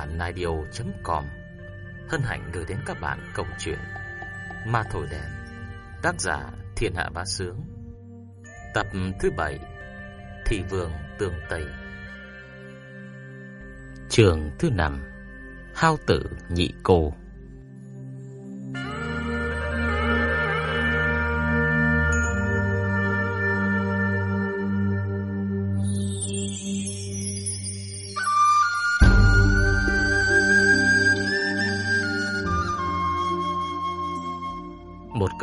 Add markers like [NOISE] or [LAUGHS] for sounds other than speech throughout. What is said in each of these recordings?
giả naidio.com Hân hạnh gửi đến các bạn câu chuyện Ma Thổi Đèn, Tác giả Thiên Hạ Bá Sướng. Tập thứ 7 Thị Vương Tường Tây Trường thứ 5 Hao tử nhị cô.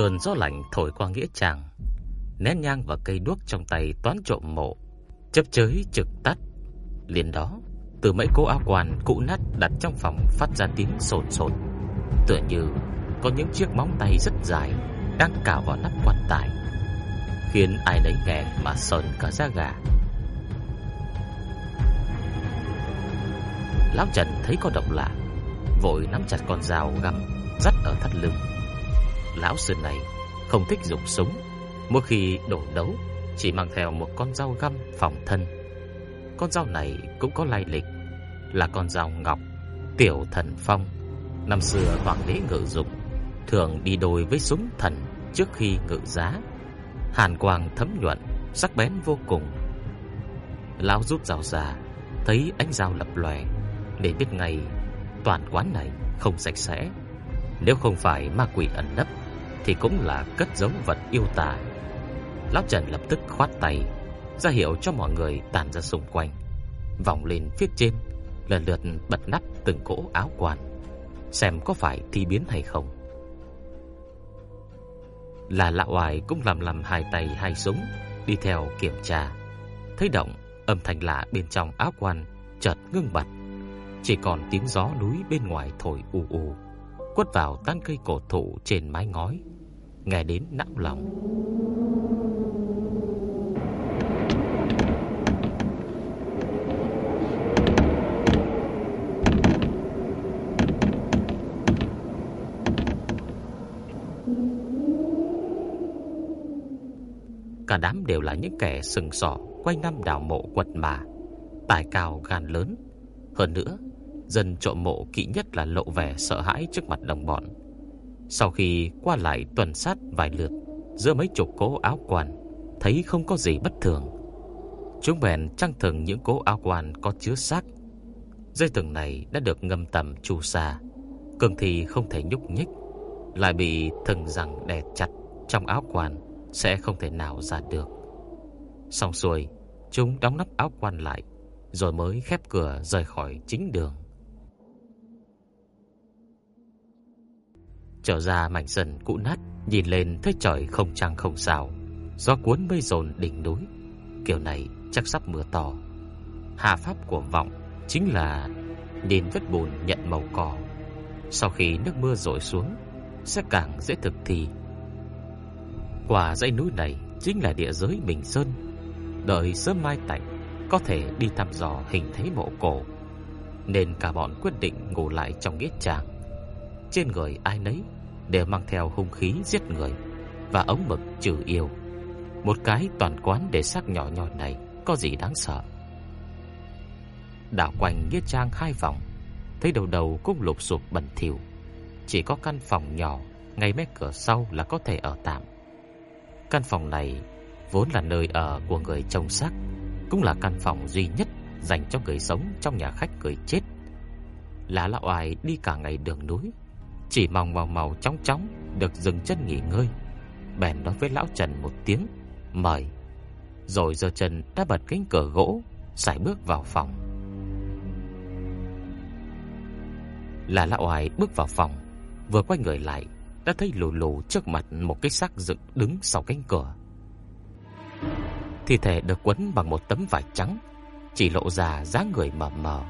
Cơn gió lạnh thổi qua nghĩa trang. Nén nhang và cây đuốc trong tay toán trộm mộ, Chấp chới trực tắt. Liền đó, Từ mấy cố áo quan cũ nát đặt trong phòng Phát ra tiếng sồn sồn Tựa như có những chiếc móng tay rất dài Đang cào vào nắp quan tài, Khiến ai nấy nghe mà sờn cả da gà. Lão Trần thấy có động lạ, Vội nắm chặt con dao găm Dắt ở thắt lưng. Lão sư này không thích dùng súng, Mỗi khi đổ đấu Chỉ mang theo một con dao găm phòng thân. Con dao này cũng có lai lịch Là con dao ngọc Tiểu thần phong, Năm xưa hoàng đế ngự dụng, Thường đi đôi với súng thần Trước khi ngự giá. Hàn quang thấm nhuận, Sắc bén vô cùng. Lão rút dao ra, Thấy ánh dao lập lòe, Để biết ngay Toàn quán này không sạch sẽ. Nếu không phải ma quỷ ẩn nấp thì cũng là cất giấu vật yêu tà. Lão Trần lập tức khoát tay, ra hiệu cho mọi người tản ra xung quanh, vòng lên phía trên, lần lượt bật nắp từng cỗ áo quan, xem có phải thi biến hay không. Là lão oai cũng làm làm hai tay hai súng, đi theo kiểm tra. Thấy động, âm thanh lạ bên trong áo quan chợt ngưng bặt, chỉ còn tiếng gió núi bên ngoài thổi u u quất vào tán cây cổ thụ trên mái ngói, nghe đến não lòng. Cả đám đều là những kẻ sừng sỏ quanh năm đào mộ quật mà, tài cao gan lớn. Hơn nữa, dân trộm mộ kỵ nhất là lộ vẻ sợ hãi trước mặt đồng bọn. Sau khi qua lại tuần sát vài lượt giữa mấy chục cố áo quan, thấy không có gì bất thường. Chúng bèn trăng thừng những cố áo quan có chứa xác. Dây thừng này đã được ngâm tầm chu sa, cường thì không thể nhúc nhích, lại bị thừng rằng đè chặt trong áo quan sẽ không thể nào ra được. Xong xuôi, chúng đóng nắp áo quan lại, rồi mới khép cửa rời khỏi chính đường. Trở ra mảnh sân cũ nát, Nhìn lên thấy trời không trăng không sao. Gió cuốn mây dồn đỉnh núi. Kiểu này chắc sắp mưa to. Hà pháp của vọng Chính là nhìn vết bùn nhận màu cỏ. Sau khi nước mưa rội xuống, Sẽ càng dễ thực thi. Quả dãy núi này Chính là địa giới Bình Sơn. Đợi sớm mai tạnh, Có thể đi thăm dò hình thế mộ cổ. Nên cả bọn quyết định ngủ lại trong nghĩa trang. Trên người ai nấy đều mang theo hung khí giết người và ống mực trừ yêu. Một cái toàn quán để xác nhỏ nhỏ này có gì đáng sợ. Đảo quanh nghĩa trang hai vòng, thấy đầu đầu cũng lụp sụp bẩn thỉu, chỉ có căn phòng nhỏ ngay mé cửa sau là có thể ở tạm. Căn phòng này vốn là nơi ở của người trông xác, cũng là căn phòng duy nhất dành cho người sống trong nhà khách người chết. Lá lão oai đi cả ngày đường núi chỉ mong màu màu chóng chóng Được dừng chân nghỉ ngơi. Bèn nói với lão Trần một tiếng, Mời. Rồi giờ Trần đã bật cánh cửa gỗ Xài bước vào phòng. Là lão oai bước vào phòng, Vừa quay người lại, Đã thấy lù lù trước mặt một cái xác dựng đứng sau cánh cửa. Thi thể được quấn bằng một tấm vải trắng, Chỉ lộ ra dáng người mờ mờ.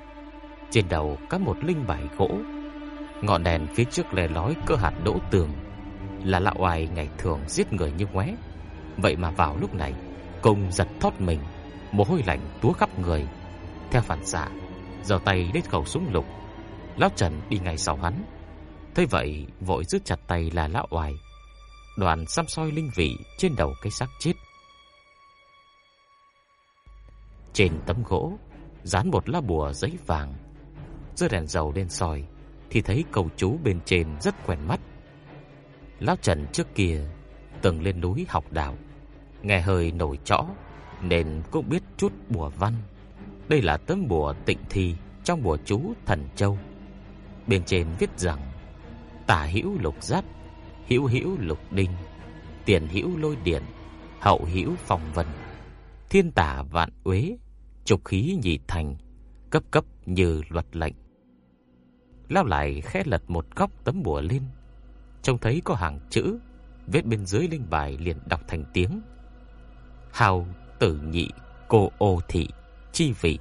Trên đầu có một linh bài gỗ Ngọn đèn phía trước lè lói cơ hạt đỗ tường Là lão oai ngày thường giết người như ngoé Vậy mà vào lúc này, Công giật thoát mình, Mồ hôi lạnh túa khắp người. Theo phản xạ, Giơ tay lấy khẩu súng lục. Lão Trần đi ngay sau hắn. Thế vậy, vội giữ chặt tay là lão oai. Đoàn xăm soi linh vị Trên đầu cái xác chết. Trên tấm gỗ, Dán một lá bùa giấy vàng. Giơ đèn dầu lên soi thì thấy câu chú bên trên rất quen mắt. Lão Trần trước kia Từng lên núi học đạo, Nghe hơi nổi trõ Nên cũng biết chút bùa văn. Đây là tấm bùa tịnh thi Trong bùa chú thần châu. Bên trên viết rằng Tả hữu lục giáp, Hữu hữu lục đinh, Tiền hữu lôi điện, Hậu hữu phòng vân, Thiên tả vạn uế, Trục khí nhị thành, Cấp cấp như luật lệnh. Lao lại khẽ lật một góc tấm bùa lên. Trông thấy có hàng chữ viết bên dưới linh bài liền đọc thành tiếng. Hào tử nhị cô ô thị chi vị.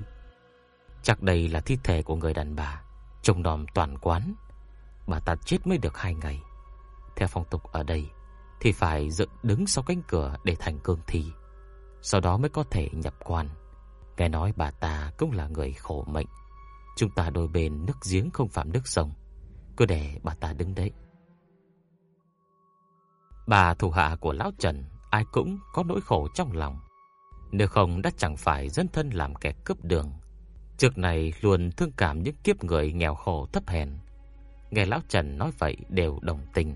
Chắc đây là thi thể của người đàn bà, Trông đòm toàn quán. Bà ta chết mới được hai ngày. Theo phong tục ở đây, Thì phải dựng đứng sau cánh cửa để thành cương thi. Sau đó mới có thể nhập quan. Nghe nói bà ta cũng là người khổ mệnh. Chúng ta đôi bên nước giếng không phạm nước sông. Cứ để bà ta đứng đấy. Bà thủ hạ của Lão Trần, Ai cũng có nỗi khổ trong lòng. Nếu không đã chẳng phải dân thân làm kẻ cướp đường. Trước này luôn thương cảm những kiếp người nghèo khổ thấp hèn. Nghe Lão Trần nói vậy đều đồng tình.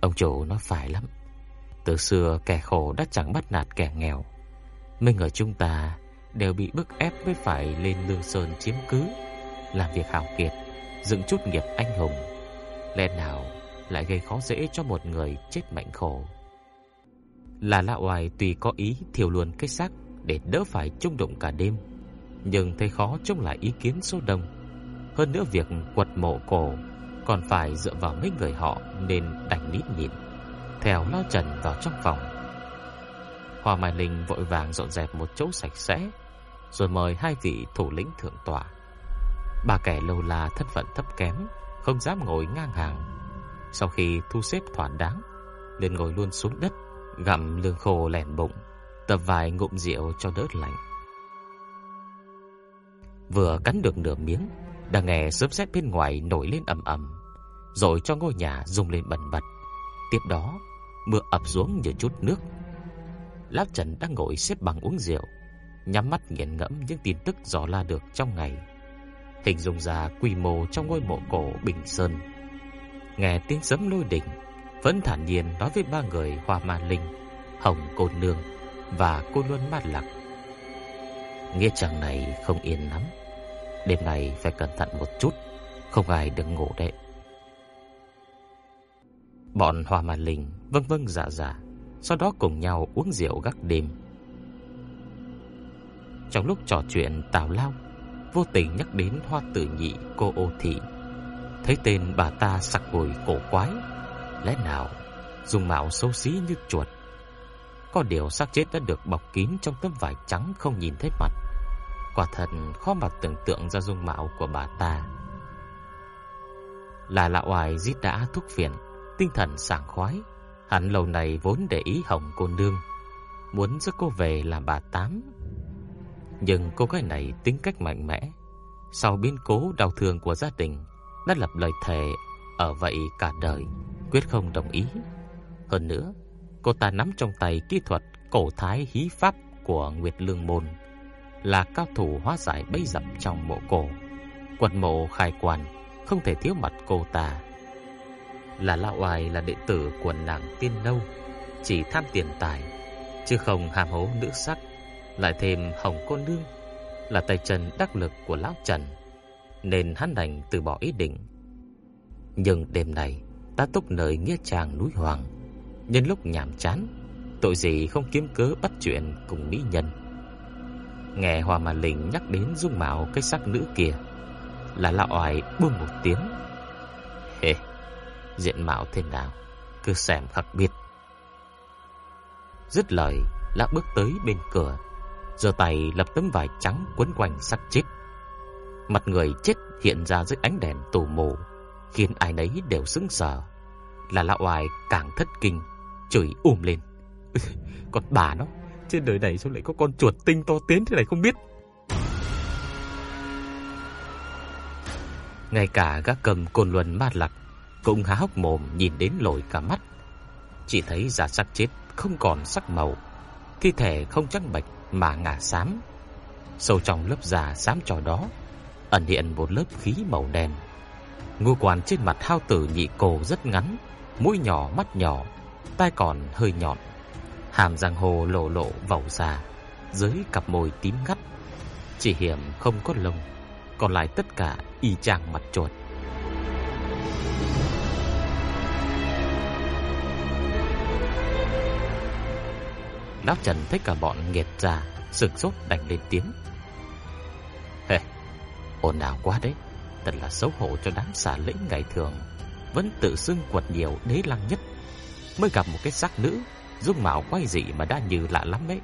Ông chủ nói phải lắm. Từ xưa kẻ khổ đã chẳng bắt nạt kẻ nghèo. Mấy người chúng ta đều bị bức ép mới phải lên lương sơn chiếm cứ, Làm việc hào kiệt, Dựng chút nghiệp anh hùng. Lẽ nào lại gây khó dễ cho một người chết mạnh khổ? Là lạ oai tùy có ý thiểu luôn cái xác Để đỡ phải chung động cả đêm, Nhưng thấy khó chống lại ý kiến số đông. Hơn nữa việc quật mộ cổ Còn phải dựa vào mấy người họ Nên đành nít nhịn, Theo Lao Trần vào trong phòng. Hoa Mai Linh vội vàng dọn dẹp một chỗ sạch sẽ rồi mời hai vị thủ lĩnh thượng tọa. Ba kẻ lâu la thân phận thấp kém, Không dám ngồi ngang hàng. Sau khi thu xếp thỏa đáng, liền ngồi luôn xuống đất, Gặm lương khô lẻn bụng, Tập vài ngụm rượu cho đỡ lạnh. Vừa cắn được nửa miếng, Đã nghe sớm xét bên ngoài nổi lên ầm ầm, Rồi cho ngôi nhà rung lên bần bật. Tiếp đó, Mưa ập xuống như chút nước. Lão Trần đang ngồi xếp bằng uống rượu Nhắm mắt nghiền ngẫm những tin tức dò la được trong ngày, Hình dung ra quy mô trong ngôi mộ cổ Bình Sơn. Nghe tiếng sấm lôi đỉnh, Vẫn thản nhiên nói với ba người Hoa Ma Linh, Hồng Cô Nương Và cô Luân Mạt Lạc Nghĩa chàng này không yên lắm, Đêm này phải cẩn thận một chút, Không ai đừng ngủ đấy. Bọn Hoa Ma Linh vâng vâng dạ dạ Sau đó cùng nhau uống rượu gác đêm. Trong lúc trò chuyện, tào lao Vô tình nhắc đến hoa tử nhị cô ô thị. Thấy tên bà ta sặc gùi cổ quái, Lẽ nào Dùng mạo xấu xí như chuột? Có điều xác chết đã được bọc kín Trong tấm vải trắng không nhìn thấy mặt. Quả thật khó mà tưởng tượng ra dung mạo của bà ta. Là lạ oài giết đã thúc phiền, Tinh thần sảng khoái. Hắn lâu này vốn để ý hồng cô nương, Muốn giúp cô về làm bà tám nhưng cô gái này tính cách mạnh mẽ. Sau biến cố đau thương của gia đình, Đã lập lời thề, Ở vậy cả đời, Quyết không đồng ý. Hơn nữa, Cô ta nắm trong tay kỹ thuật cổ thái hí pháp của Nguyệt Lương Môn, Là cao thủ hóa giải bẫy dập trong mộ cổ. Quật mộ khai quan, Không thể thiếu mặt cô ta. Là lão oai, là đệ tử của nàng tiên nâu, Chỉ tham tiền tài, Chứ không hàm hố nữ sắc. Lại thêm hồng cô nương Là tay chân đắc lực của lão Trần, Nên hắn đành từ bỏ ý định. Nhưng đêm này Ta túc nơi nghĩa trang núi Hoàng, Nhân lúc nhàm chán, Tội gì không kiếm cớ bắt chuyện cùng mỹ nhân. Nghe Hoa Mà Linh nhắc đến dung mạo cái sắc nữ kia, Là lão oải buông một tiếng. Hề Diện mạo thế nào, Cứ xem khắc biệt. Dứt lời, Lão bước tới bên cửa giơ tay lập tấm vải trắng quấn quanh xác chết. Mặt người chết hiện ra dưới ánh đèn tù mù, Khiến ai nấy đều sững sờ. Là lão oai càng thất kinh, Chửi ùm lên. [LAUGHS] Ừ, còn bà nó, Trên đời này sao lại có con chuột tinh to tiến thế này không biết? Ngay cả các cầm côn luân ma lạc Cũng há hốc mồm nhìn đến lồi cả mắt. Chỉ thấy giả sắc chết không còn sắc màu, Thi thể không trắng bạch mà ngả xám Sâu trong lớp da xám trò đó ẩn hiện một lớp khí màu đen. Ngũ quan trên mặt hao tử nhị cổ rất ngắn, mũi nhỏ, mắt nhỏ, tai còn hơi nhọn. Hàm răng hồ lộ lộ vẩu già, dưới cặp môi tím ngắt. Chỉ hiểm không có lông, còn lại tất cả y chang mặt chuột. Lão Trần thấy cả bọn nghiệt già sực sốt đành lên tiếng. Hề, Ồn ào quá đấy, Thật là xấu hổ cho đám xả lĩnh ngày thường. Vẫn tự xưng quật nhiều, đế lăng nhất. Mới gặp một cái xác nữ, Dung mạo quay dị mà đã như lạ lắm ấy.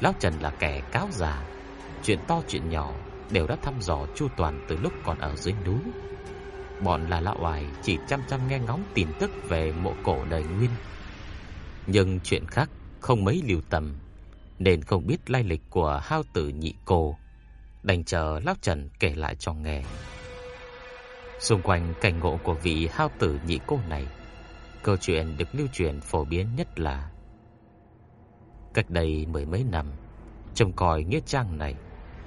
Lão Trần là kẻ cáo già, Chuyện to chuyện nhỏ Đều đã thăm dò chu toàn từ lúc còn ở dưới núi. Bọn là lão oài chỉ chăm chăm nghe ngóng tin tức về mộ cổ đời nguyên nhưng chuyện khác không mấy lưu tâm Nên không biết lai lịch của hao tử nhị cô. Đành chờ Lão Trần kể lại cho nghe. Xung quanh cảnh ngộ của vị hao tử nhị cô này, Câu chuyện được lưu truyền phổ biến nhất là, Cách đây mười mấy năm, Trông coi Nghĩa Trang này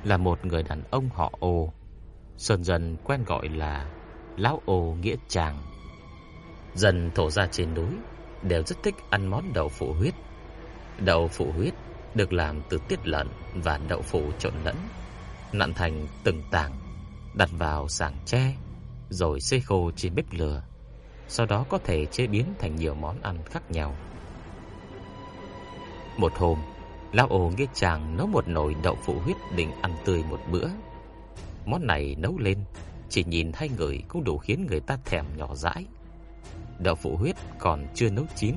Là một người đàn ông họ ô Sơn dần quen gọi là Lão ô Nghĩa Trang. Dần thổ ra trên núi đều rất thích ăn món đậu phụ huyết. Đậu phụ huyết được làm từ tiết lợn và đậu phụ trộn lẫn, nặn thành từng tảng, đặt vào sàng tre, rồi xay khô trên bếp lửa. Sau đó có thể chế biến thành nhiều món ăn khác nhau. Một hôm, lão Ô nghe chàng nấu một nồi đậu phụ huyết định ăn tươi một bữa. Món này nấu lên, chỉ nhìn hai người cũng đủ khiến người ta thèm nhỏ dãi. Đậu phụ huyết còn chưa nấu chín,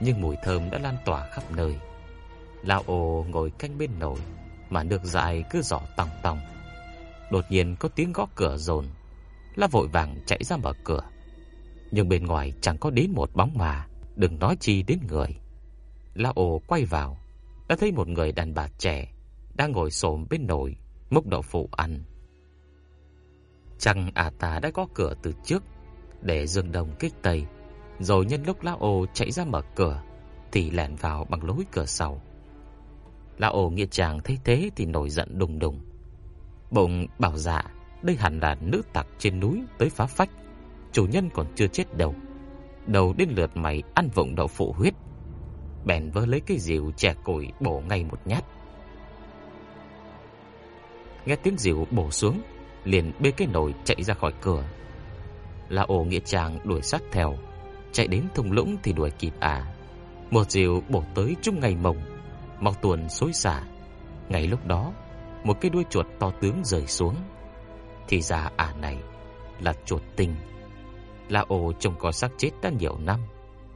nhưng mùi thơm đã lan tỏa khắp nơi. Lão ồ ngồi canh bên nồi, mà nước dại cứ giỏ tòng tòng. Đột nhiên có tiếng gõ cửa dồn, La vội vàng chạy ra mở cửa. Nhưng bên ngoài chẳng có đến một bóng mà, đừng nói chi đến người. La ồ quay vào, đã thấy một người đàn bà trẻ đang ngồi xổm bên nồi, múc đậu phụ ăn. Chẳng à ta đã có cửa từ trước, để Dương Đông kích Tây, rồi nhân lúc Lão Ô chạy ra mở cửa thì lẻn vào bằng lối cửa sau. Lão Ô nghĩa chàng thấy thế thì nổi giận đùng đùng. Bụng bảo dạ, đây hẳn là nữ tặc trên núi tới phá phách, chủ nhân còn chưa chết đâu. Đầu đến lượt mày ăn vụng đậu phụ huyết. Bèn vơ lấy cái rìu chè củi bổ ngay một nhát. Nghe tiếng rìu bổ xuống, liền bê cái nồi chạy ra khỏi cửa là ổ nghĩa chàng đuổi sát theo. Chạy đến thung lũng thì đuổi kịp à. Một diều bổ tới trung ngày mồng Mọc tuần xối xả. Ngay lúc đó, Một cái đuôi chuột to tướng rời xuống. Thì ra à này, Là chuột tinh La ổ trông có xác chết đã nhiều năm,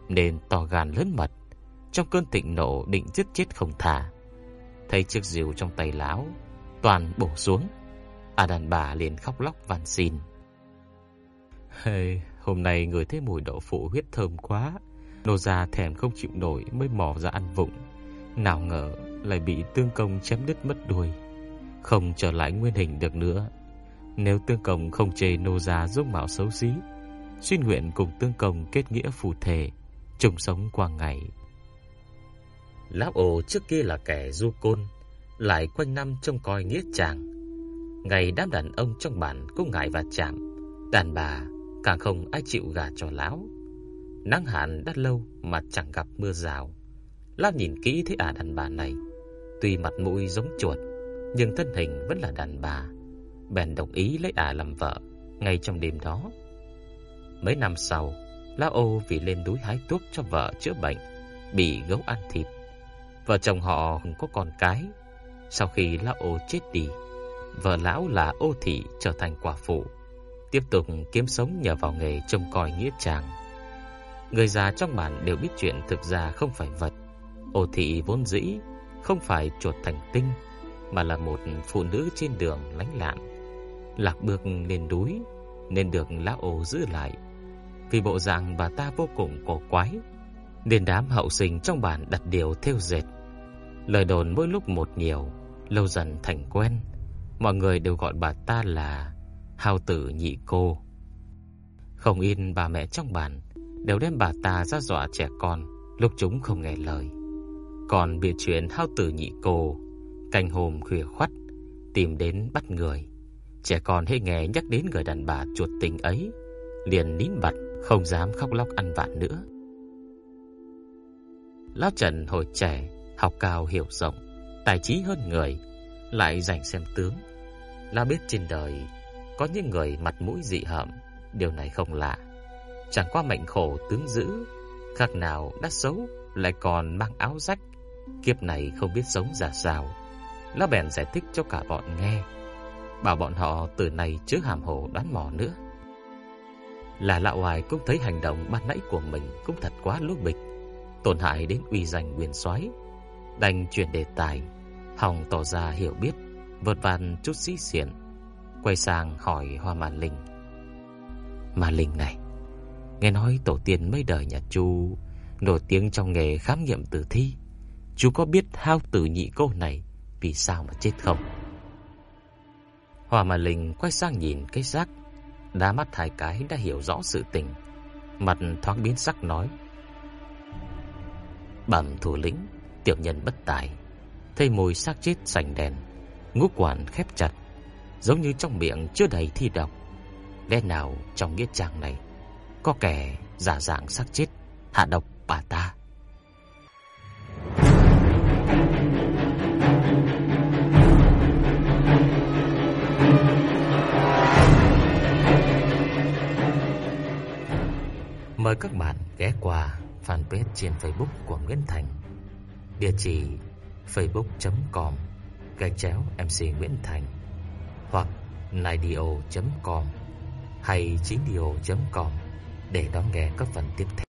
Nên to gan lớn mật. Trong cơn thịnh nộ định giết chết không thả Thấy chiếc diều trong tay lão Toàn bổ xuống. À đàn bà liền khóc lóc van xin. Hey, hôm nay người thấy mùi đậu phụ huyết thơm quá. Nô gia thèm không chịu nổi mới mò ra ăn vụng. Nào ngờ lại bị tương công chém đứt mất đuôi. Không trở lại nguyên hình được nữa. Nếu tương công không chê nô gia giúp mạo xấu xí, xuyên nguyện cùng tương công kết nghĩa phù thể, chung sống qua ngày. Lão ồ trước kia là kẻ du côn, lại quanh năm trông coi nghĩa chàng. Ngày đám đàn ông trong bản cũng ngại và chạm, đàn bà Càng không ai chịu gả cho lão Nắng hạn đã lâu mà chẳng gặp mưa rào. Lão nhìn kỹ thấy ả đàn bà này. Tuy mặt mũi giống chuột, Nhưng thân hình vẫn là đàn bà. Bèn đồng ý lấy ả làm vợ Ngay trong đêm đó. Mấy năm sau Lão Âu vì lên núi hái thuốc cho vợ chữa bệnh, Bị gấu ăn thịt. Vợ chồng họ không có con cái. Sau khi lão Âu chết đi, Vợ lão là ô thị trở thành quả phụ tiếp tục kiếm sống nhờ vào nghề trông coi nghĩa trang. Người già trong bản đều biết chuyện thực ra không phải vật. Ô thị vốn dĩ không phải chuột thành tinh, mà là một phụ nữ trên đường lánh lạn Lạc bước lên núi, nên được lão ô giữ lại. Vì bộ dạng bà ta vô cùng cổ quái, nên đám hậu sinh trong bản đặt điều theo dệt. Lời đồn mỗi lúc một nhiều, lâu dần thành quen. Mọi người đều gọi bà ta là hào tử nhị cô. Không in bà mẹ trong bản đều đem bà ta ra dọa trẻ con lúc chúng không nghe lời. Còn biệt chuyện hao tử nhị cô, canh hôm khuya khoắt, tìm đến bắt người. Trẻ con hễ nghe nhắc đến người đàn bà chuột tình ấy, liền nín bặt, không dám khóc lóc ăn vạ nữa. Lão Trần hồi trẻ, học cao hiểu rộng, tài trí hơn người, lại rảnh xem tướng. Lão biết trên đời có những người mặt mũi dị hợm, điều này không lạ. Chẳng qua mệnh khổ tướng dữ, khác nào đã xấu lại còn mang áo rách, kiếp này không biết sống ra sao. Lão bèn giải thích cho cả bọn nghe, bảo bọn họ từ nay chớ hàm hồ đoán mò nữa. Là lão hoài cũng thấy hành động ban nãy của mình cũng thật quá lố bịch, tổn hại đến uy danh quyền soái, đành chuyển đề tài, hòng tỏ ra hiểu biết, vượt vàn chút sĩ xiển, quay sang hỏi Hoa Mạn Linh. Mà Linh này, nghe nói tổ tiên mấy đời nhà Chu nổi tiếng trong nghề khám nghiệm tử thi, chú có biết hao tử nhị cô này vì sao mà chết không? Hoa Mạn Linh quay sang nhìn cái xác, đá mắt hai cái đã hiểu rõ sự tình, mặt thoáng biến sắc nói: Bẩm thủ lĩnh, tiểu nhân bất tài, thấy mùi xác chết sành đèn, ngũ quản khép chặt, giống như trong miệng chưa đầy thi độc. Lẽ nào trong nghĩa trang này có kẻ giả dạng xác chết, hạ độc bà ta? Mời các bạn ghé qua fanpage trên Facebook của Nguyễn Thành. Địa chỉ facebook.com gạch chéo MC Nguyễn Thành hoặc naidio.com hay 9 com để đón nghe các phần tiếp theo.